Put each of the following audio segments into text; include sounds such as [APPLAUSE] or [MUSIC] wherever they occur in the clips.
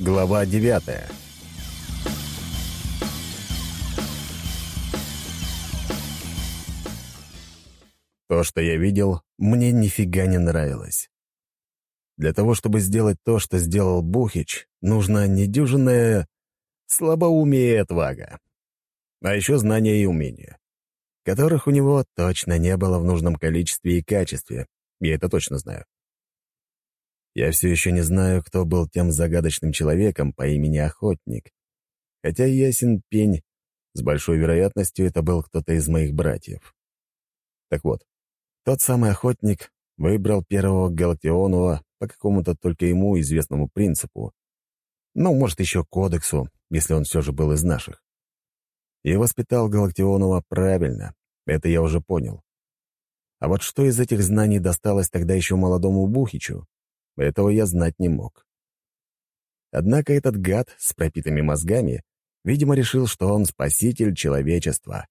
Глава девятая То, что я видел, мне нифига не нравилось. Для того, чтобы сделать то, что сделал Бухич, нужно недюжинное слабоумие и отвага. А еще знания и умения, которых у него точно не было в нужном количестве и качестве, я это точно знаю. Я все еще не знаю, кто был тем загадочным человеком по имени Охотник. Хотя ясен пень, с большой вероятностью это был кто-то из моих братьев. Так вот, тот самый Охотник выбрал первого Галактионова по какому-то только ему известному принципу. Ну, может, еще кодексу, если он все же был из наших. И воспитал Галактионова правильно, это я уже понял. А вот что из этих знаний досталось тогда еще молодому Бухичу, этого я знать не мог. Однако этот гад с пропитыми мозгами, видимо, решил, что он спаситель человечества.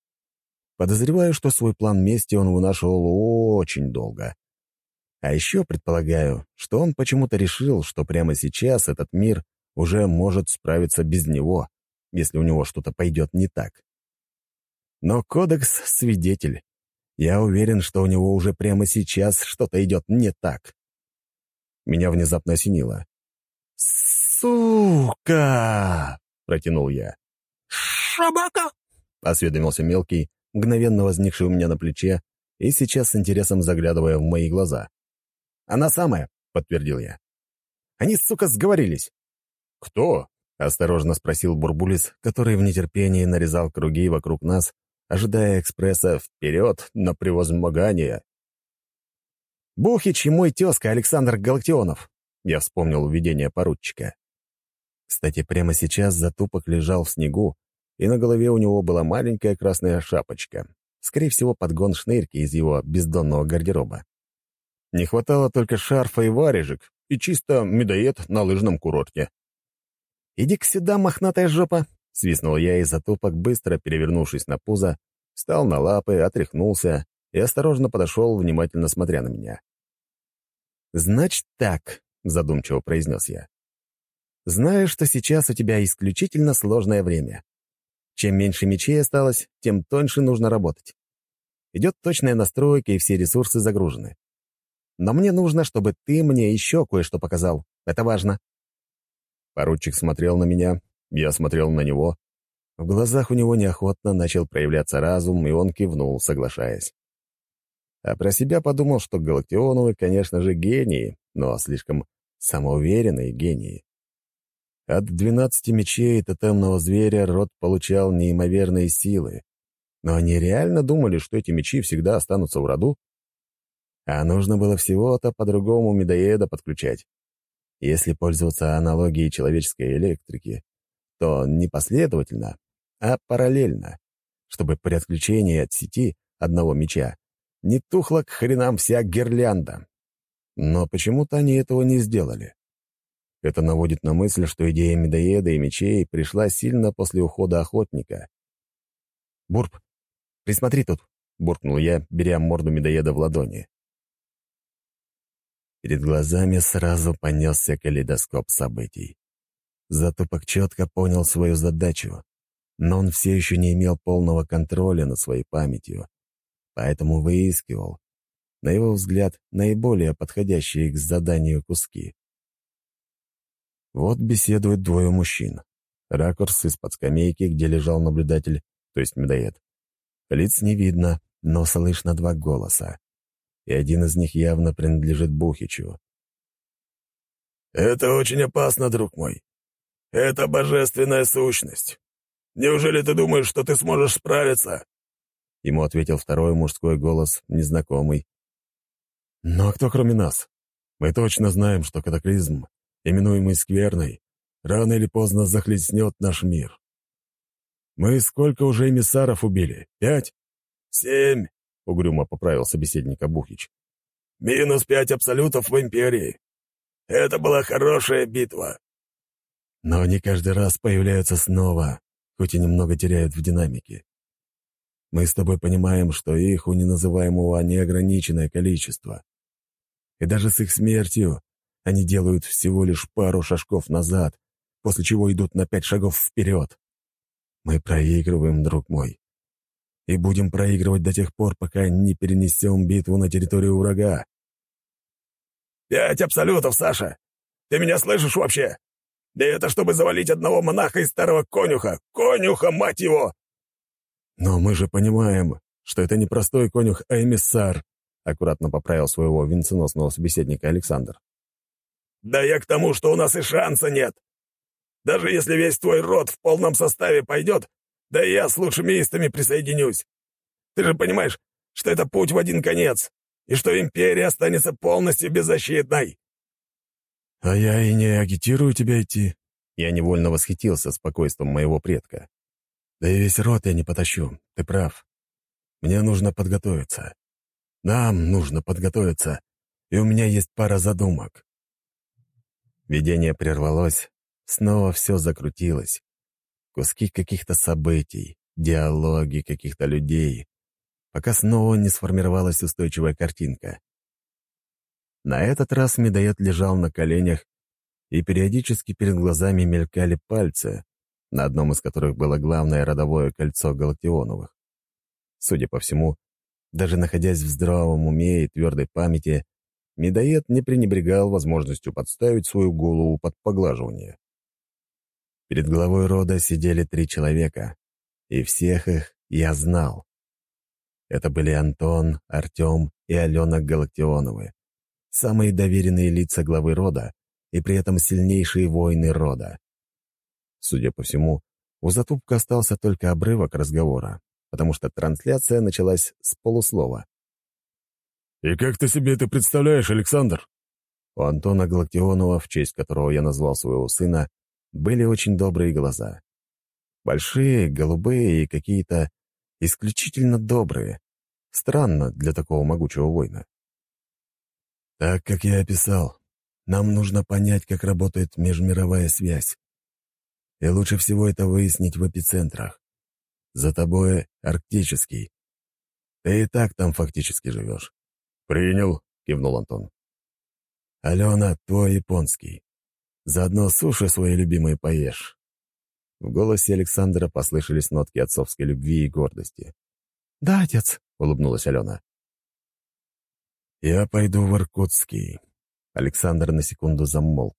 Подозреваю, что свой план мести он вынашивал очень долго. А еще предполагаю, что он почему-то решил, что прямо сейчас этот мир уже может справиться без него, если у него что-то пойдет не так. Но Кодекс — свидетель. Я уверен, что у него уже прямо сейчас что-то идет не так. Меня внезапно осенило. «Сука!» — протянул я. «Шабака!» — осведомился мелкий, мгновенно возникший у меня на плече и сейчас с интересом заглядывая в мои глаза. «Она самая», — подтвердил я. «Они, сука, сговорились». «Кто?» — осторожно спросил Бурбулис, который в нетерпении нарезал круги вокруг нас, ожидая экспресса вперед на превозмогание. «Бухич и мой тезка Александр Галактионов», — я вспомнил видение поручика. Кстати, прямо сейчас затупок лежал в снегу, и на голове у него была маленькая красная шапочка, скорее всего, подгон шнырки из его бездонного гардероба. Не хватало только шарфа и варежек, и чисто медоед на лыжном курорте. «Иди-ка сюда, мохнатая жопа!» — свистнул я, и затупок, быстро перевернувшись на пузо, встал на лапы, отряхнулся и осторожно подошел, внимательно смотря на меня. «Значит так», — задумчиво произнес я. «Знаю, что сейчас у тебя исключительно сложное время. Чем меньше мечей осталось, тем тоньше нужно работать. Идет точная настройка, и все ресурсы загружены. Но мне нужно, чтобы ты мне еще кое-что показал. Это важно». Поручик смотрел на меня, я смотрел на него. В глазах у него неохотно начал проявляться разум, и он кивнул, соглашаясь. А про себя подумал, что Галактионовы, конечно же, гении, но слишком самоуверенные гении. От двенадцати мечей тотемного зверя род получал неимоверные силы. Но они реально думали, что эти мечи всегда останутся в роду? А нужно было всего-то по-другому медоеда подключать. Если пользоваться аналогией человеческой электрики, то не последовательно, а параллельно, чтобы при отключении от сети одного меча не тухла к хренам вся гирлянда. Но почему-то они этого не сделали. Это наводит на мысль, что идея медоеда и мечей пришла сильно после ухода охотника. «Бурб, присмотри тут», — буркнул я, беря морду медоеда в ладони. Перед глазами сразу понесся калейдоскоп событий. Затупок четко понял свою задачу, но он все еще не имел полного контроля над своей памятью, поэтому выискивал, на его взгляд, наиболее подходящие к заданию куски. Вот беседуют двое мужчин. Ракурс из-под скамейки, где лежал наблюдатель, то есть медоед. Лиц не видно, но слышно два голоса. И один из них явно принадлежит Бухичу. «Это очень опасно, друг мой. Это божественная сущность. Неужели ты думаешь, что ты сможешь справиться?» Ему ответил второй мужской голос, незнакомый. «Ну а кто кроме нас? Мы точно знаем, что катаклизм, именуемый скверной, рано или поздно захлестнет наш мир. Мы сколько уже эмиссаров убили? Пять?» «Семь», — угрюмо поправил собеседника Бухич. «Минус пять абсолютов в Империи. Это была хорошая битва. Но они каждый раз появляются снова, хоть и немного теряют в динамике. Мы с тобой понимаем, что их у неназываемого неограниченное количество. И даже с их смертью они делают всего лишь пару шажков назад, после чего идут на пять шагов вперед. Мы проигрываем, друг мой. И будем проигрывать до тех пор, пока не перенесем битву на территорию врага. «Пять абсолютов, Саша! Ты меня слышишь вообще? Да это чтобы завалить одного монаха и старого конюха! Конюха, мать его!» «Но мы же понимаем, что это не простой конюх, а эмиссар», — аккуратно поправил своего венценосного собеседника Александр. «Да я к тому, что у нас и шанса нет. Даже если весь твой род в полном составе пойдет, да и я с лучшими истами присоединюсь. Ты же понимаешь, что это путь в один конец, и что империя останется полностью беззащитной». «А я и не агитирую тебя идти». Я невольно восхитился спокойствием моего предка. «Да и весь род я не потащу, ты прав. Мне нужно подготовиться. Нам нужно подготовиться, и у меня есть пара задумок». Видение прервалось, снова все закрутилось. Куски каких-то событий, диалоги каких-то людей, пока снова не сформировалась устойчивая картинка. На этот раз медоед лежал на коленях, и периодически перед глазами мелькали пальцы, на одном из которых было главное родовое кольцо Галактионовых. Судя по всему, даже находясь в здравом уме и твердой памяти, медоед не пренебрегал возможностью подставить свою голову под поглаживание. Перед главой рода сидели три человека, и всех их я знал. Это были Антон, Артем и Алена Галактионовы, самые доверенные лица главы рода и при этом сильнейшие воины рода. Судя по всему, у Затупка остался только обрывок разговора, потому что трансляция началась с полуслова. «И как ты себе это представляешь, Александр?» У Антона Галактионова, в честь которого я назвал своего сына, были очень добрые глаза. Большие, голубые и какие-то исключительно добрые. Странно для такого могучего воина. Так, как я описал, нам нужно понять, как работает межмировая связь. И лучше всего это выяснить в эпицентрах. За тобой арктический. Ты и так там фактически живешь. «Принял», — кивнул Антон. «Алена, твой японский. Заодно суши свои любимые поешь». В голосе Александра послышались нотки отцовской любви и гордости. «Да, отец», — улыбнулась Алена. «Я пойду в Иркутский». Александр на секунду замолк.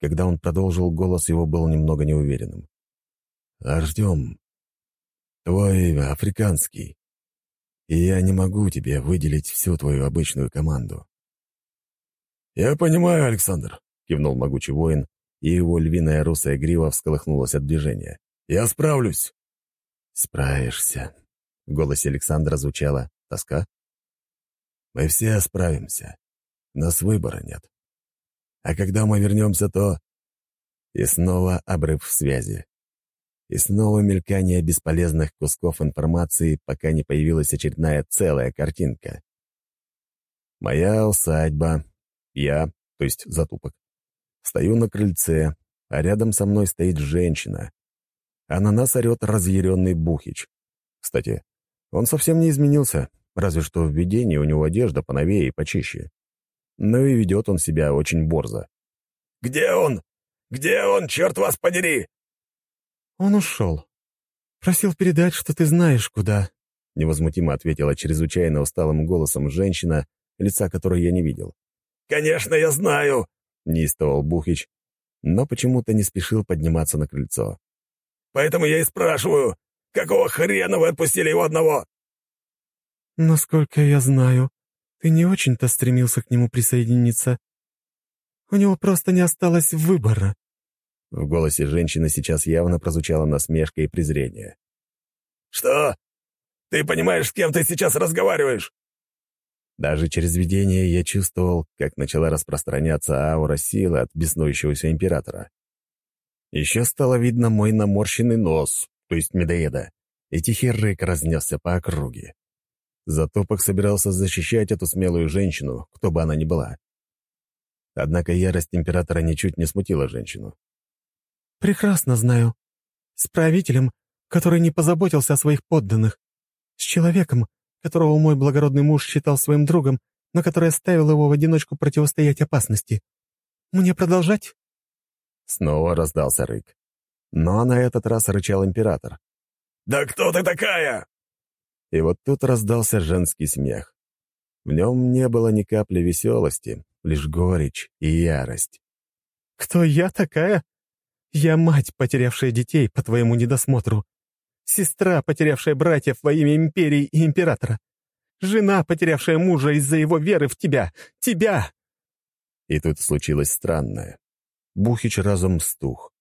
Когда он продолжил, голос его был немного неуверенным. «Артем, твой африканский и я не могу тебе выделить всю твою обычную команду». «Я понимаю, Александр», — кивнул могучий воин, и его львиная русая грива всколыхнулась от движения. «Я справлюсь». «Справишься», — в голосе Александра звучала тоска. «Мы все справимся. Нас выбора нет. А когда мы вернемся, то...» И снова обрыв в связи. И снова мелькание бесполезных кусков информации, пока не появилась очередная целая картинка. Моя усадьба. Я, то есть затупок. Стою на крыльце, а рядом со мной стоит женщина. А на нас орет разъяренный Бухич. Кстати, он совсем не изменился, разве что в видении у него одежда поновее и почище. Но и ведет он себя очень борзо. «Где он? Где он, черт вас подери?» «Он ушел. Просил передать, что ты знаешь, куда», — невозмутимо ответила чрезвычайно усталым голосом женщина, лица которой я не видел. «Конечно, я знаю!» — неистовал Бухич, но почему-то не спешил подниматься на крыльцо. «Поэтому я и спрашиваю, какого хрена вы отпустили его одного?» «Насколько я знаю, ты не очень-то стремился к нему присоединиться. У него просто не осталось выбора», в голосе женщины сейчас явно прозвучала насмешка и презрение. «Что? Ты понимаешь, с кем ты сейчас разговариваешь?» Даже через видение я чувствовал, как начала распространяться аура силы от беснующегося императора. Еще стало видно мой наморщенный нос, то есть медоеда, и тихий рык разнесся по округе. Затопок собирался защищать эту смелую женщину, кто бы она ни была. Однако ярость императора ничуть не смутила женщину. «Прекрасно знаю. С правителем, который не позаботился о своих подданных. С человеком, которого мой благородный муж считал своим другом, но который оставил его в одиночку противостоять опасности. Мне продолжать?» Снова раздался рык. Но на этот раз рычал император. «Да кто ты такая?» И вот тут раздался женский смех. В нем не было ни капли веселости, лишь горечь и ярость. «Кто я такая? Я мать, потерявшая детей по твоему недосмотру. Сестра, потерявшая братьев во имя империи и императора. Жена, потерявшая мужа из-за его веры в тебя. Тебя!» И тут случилось странное. Бухич разом стух.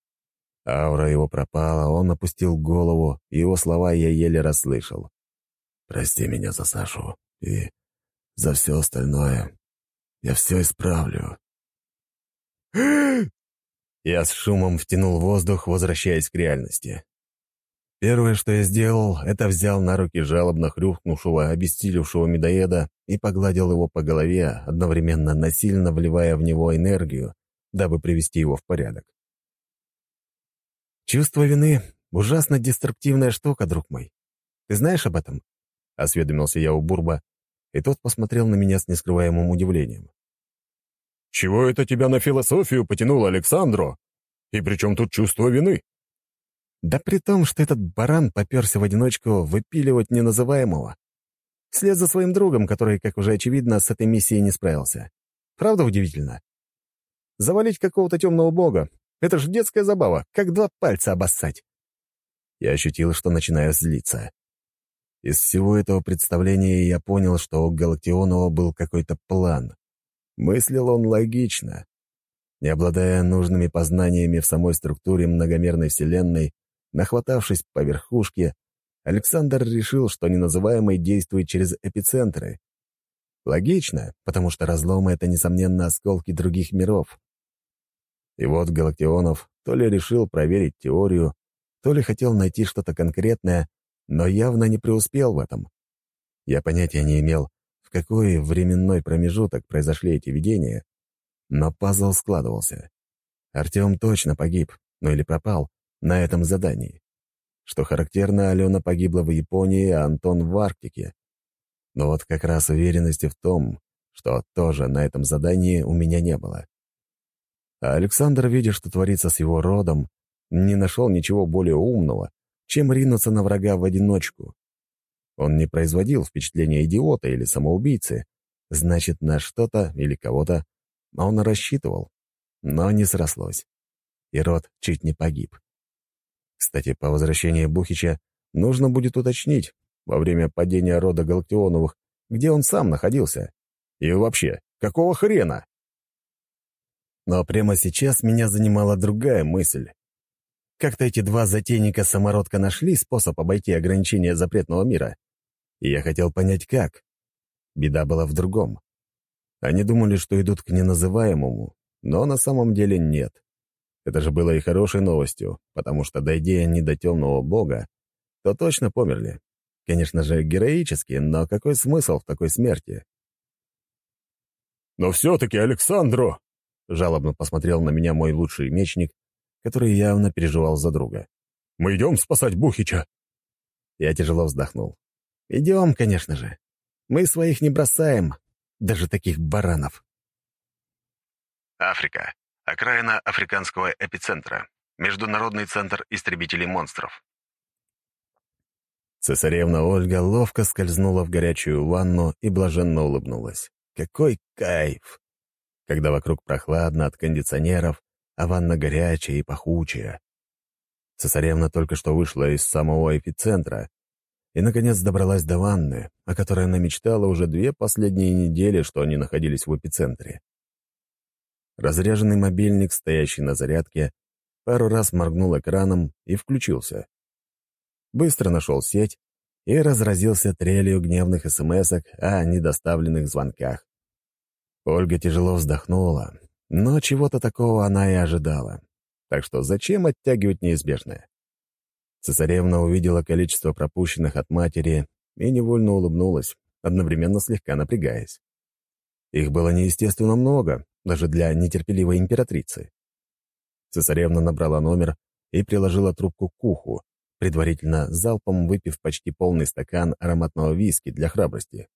Аура его пропала, он опустил голову, его слова я еле расслышал. «Прости меня за Сашу и за все остальное. Я все исправлю». [GASPS] Я с шумом втянул воздух, возвращаясь к реальности. Первое, что я сделал, это взял на руки жалобно хрюкнувшего, обессилевшего медоеда и погладил его по голове, одновременно насильно вливая в него энергию, дабы привести его в порядок. «Чувство вины — ужасно деструктивная штука, друг мой. Ты знаешь об этом?» — осведомился я у Бурба, и тот посмотрел на меня с нескрываемым удивлением. «Чего это тебя на философию потянуло, Александру? И при чем тут чувство вины?» Да при том, что этот баран поперся в одиночку выпиливать неназываемого. Вслед за своим другом, который, как уже очевидно, с этой миссией не справился. Правда удивительно? Завалить какого-то темного бога — это же детская забава, как два пальца обоссать. Я ощутил, что начинаю злиться. Из всего этого представления я понял, что у Галактионова был какой-то план. Мыслил он логично. Не обладая нужными познаниями в самой структуре многомерной Вселенной, нахватавшись по верхушке, Александр решил, что неназываемый действует через эпицентры. Логично, потому что разломы — это, несомненно, осколки других миров. И вот Галактионов то ли решил проверить теорию, то ли хотел найти что-то конкретное, но явно не преуспел в этом. Я понятия не имел, в какой временной промежуток произошли эти видения, но пазл складывался. Артем точно погиб, ну или пропал, на этом задании. Что характерно, Алена погибла в Японии, а Антон в Арктике. Но вот как раз уверенности в том, что тоже на этом задании у меня не было. А Александр, видя, что творится с его родом, не нашел ничего более умного, чем ринуться на врага в одиночку. Он не производил впечатления идиота или самоубийцы, значит, на что-то или кого-то он рассчитывал, но не срослось. И род чуть не погиб. Кстати, по возвращении Бухича нужно будет уточнить во время падения рода Галактионовых, где он сам находился. И вообще, какого хрена? Но прямо сейчас меня занимала другая мысль. Как-то эти два затейника-самородка нашли способ обойти ограничения запретного мира. И я хотел понять, как. Беда была в другом. Они думали, что идут к неназываемому, но на самом деле нет. Это же было и хорошей новостью, потому что, дойдя они до темного бога, то точно померли. Конечно же, героически, но какой смысл в такой смерти? «Но все-таки Александру!» — жалобно посмотрел на меня мой лучший мечник, который явно переживал за друга. «Мы идем спасать Бухича!» Я тяжело вздохнул. «Идем, конечно же. Мы своих не бросаем, даже таких баранов». Африка. Окраина африканского эпицентра. Международный центр истребителей монстров. Цесаревна Ольга ловко скользнула в горячую ванну и блаженно улыбнулась. Какой кайф! Когда вокруг прохладно от кондиционеров, а ванна горячая и пахучая. Цесаревна только что вышла из самого эпицентра и, наконец, добралась до ванны, о которой она мечтала уже две последние недели, что они находились в эпицентре. Разряженный мобильник, стоящий на зарядке, пару раз моргнул экраном и включился. Быстро нашел сеть и разразился трелью гневных смс о недоставленных звонках. Ольга тяжело вздохнула, но чего-то такого она и ожидала. Так что зачем оттягивать неизбежное? Цесаревна увидела количество пропущенных от матери и невольно улыбнулась, одновременно слегка напрягаясь. Их было неестественно много, даже для нетерпеливой императрицы. Цесаревна набрала номер и приложила трубку к уху, предварительно залпом выпив почти полный стакан ароматного виски для храбрости.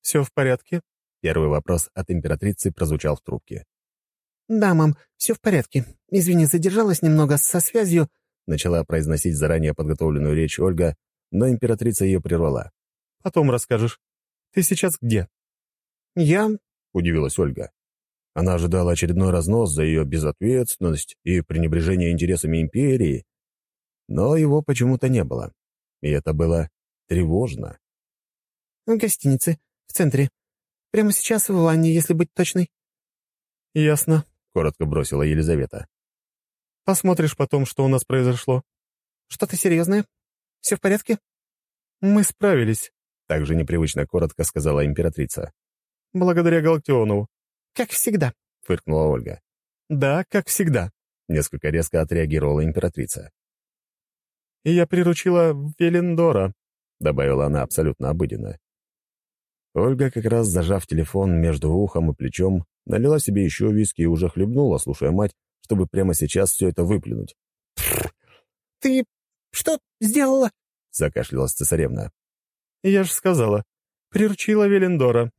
«Все в порядке?» — первый вопрос от императрицы прозвучал в трубке. «Да, мам, все в порядке. Извини, задержалась немного со связью», начала произносить заранее подготовленную речь Ольга, но императрица ее прервала. «Потом расскажешь. Ты сейчас где?» «Я...» — удивилась Ольга. Она ожидала очередной разнос за ее безответственность и пренебрежение интересами империи, но его почему-то не было, и это было тревожно. «В гостинице, в центре. Прямо сейчас в ванне, если быть точной». «Ясно», — коротко бросила Елизавета. «Посмотришь потом, что у нас произошло». «Что-то серьезное? Все в порядке?» «Мы справились», — также непривычно коротко сказала императрица. «Благодаря Галактионову». «Как всегда», — фыркнула Ольга. «Да, как всегда», — несколько резко отреагировала императрица. «И я приручила Велендора», — добавила она абсолютно обыденно. Ольга, как раз зажав телефон между ухом и плечом, налила себе еще виски и уже хлебнула, слушая мать, чтобы прямо сейчас все это выплюнуть. «Ты что сделала?» — закашлялась цесаревна. «Я же сказала. Приручила Велендора.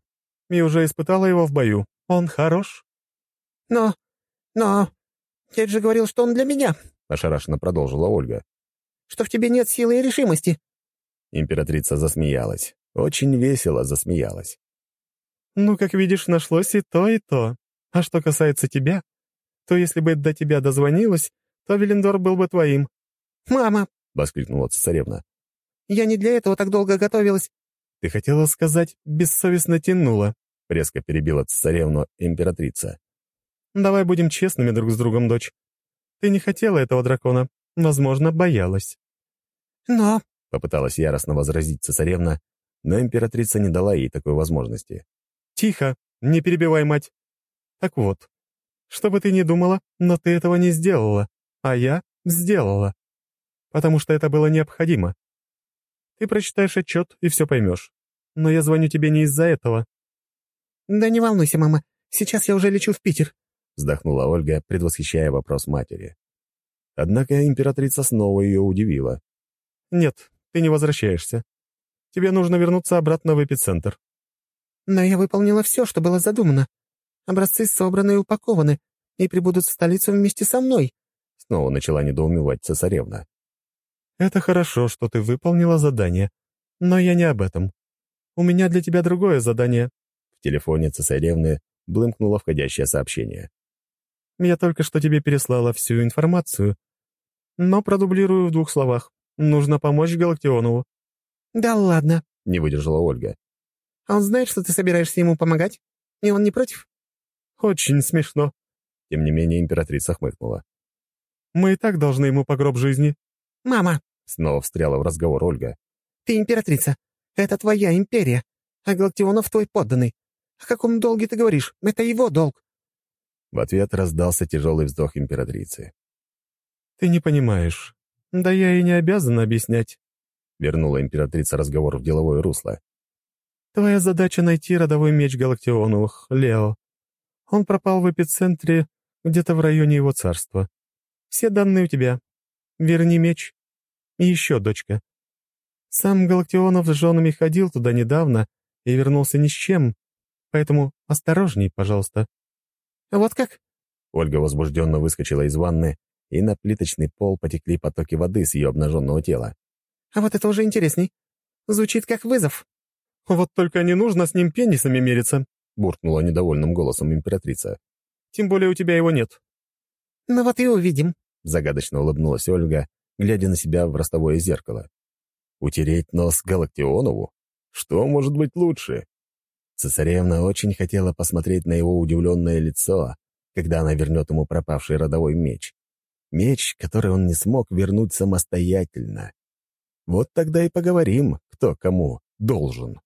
И уже испытала его в бою. Он хорош». «Но... но... Дед же говорил, что он для меня», — ошарашенно продолжила Ольга. «Что в тебе нет силы и решимости». Императрица засмеялась. Очень весело засмеялась. «Ну, как видишь, нашлось и то, и то. А что касается тебя, то если бы до тебя дозвонилась, то Велендор был бы твоим». «Мама!» — воскликнула цесаревна. «Я не для этого так долго готовилась». «Ты хотела сказать, бессовестно тянула», — резко перебила цесаревну императрица. «Давай будем честными друг с другом, дочь. Ты не хотела этого дракона, возможно, боялась». «Но...» — попыталась яростно возразить цесаревна, но императрица не дала ей такой возможности. «Тихо, не перебивай мать. Так вот, что бы ты ни думала, но ты этого не сделала, а я сделала. Потому что это было необходимо. Ты прочитаешь отчет и все поймешь. Но я звоню тебе не из-за этого». «Да не волнуйся, мама, сейчас я уже лечу в Питер», вздохнула Ольга, предвосхищая вопрос матери. Однако императрица снова ее удивила. «Нет, ты не возвращаешься. Тебе нужно вернуться обратно в эпицентр». «Но я выполнила все, что было задумано. Образцы собраны и упакованы, и прибудут в столицу вместе со мной», снова начала недоумевать цесаревна. «Это хорошо, что ты выполнила задание, но я не об этом. У меня для тебя другое задание». В телефоне цесаревны блымкнуло входящее сообщение. «Я только что тебе переслала всю информацию, но продублирую в двух словах. Нужно помочь Галактионову. «Да ладно», — не выдержала Ольга. «А он знает, что ты собираешься ему помогать? И он не против?» «Очень смешно», — тем не менее императрица хмыкнула. «Мы и так должны ему по гроб жизни». «Мама», — снова встряла в разговор Ольга. «Ты императрица. Это твоя империя. А Галактионов твой подданный. О каком долге ты говоришь? Это его долг». В ответ раздался тяжелый вздох императрицы. «Ты не понимаешь. Да я и не обязана объяснять. Вернула императрица разговор в деловое русло. «Твоя задача — найти родовой меч Галактионовых, Лео. Он пропал в эпицентре, где-то в районе его царства. Все данные у тебя. Верни меч. И еще, дочка. Сам Галактионов с женами ходил туда недавно и вернулся ни с чем, поэтому осторожней, пожалуйста». «Вот как?» Ольга возбужденно выскочила из ванны, и на плиточный пол потекли потоки воды с ее обнаженного тела. А вот это уже интересней. Звучит как вызов. Вот только не нужно с ним пенисами мериться, буркнула недовольным голосом императрица. Тем более у тебя его нет. Ну вот и увидим, загадочно улыбнулась Ольга, глядя на себя в ростовое зеркало. Утереть нос Галактионову? Что может быть лучше? Цесаревна очень хотела посмотреть на его удивленное лицо, когда она вернет ему пропавший родовой меч. Меч, который он не смог вернуть самостоятельно. Вот тогда и поговорим, кто кому должен.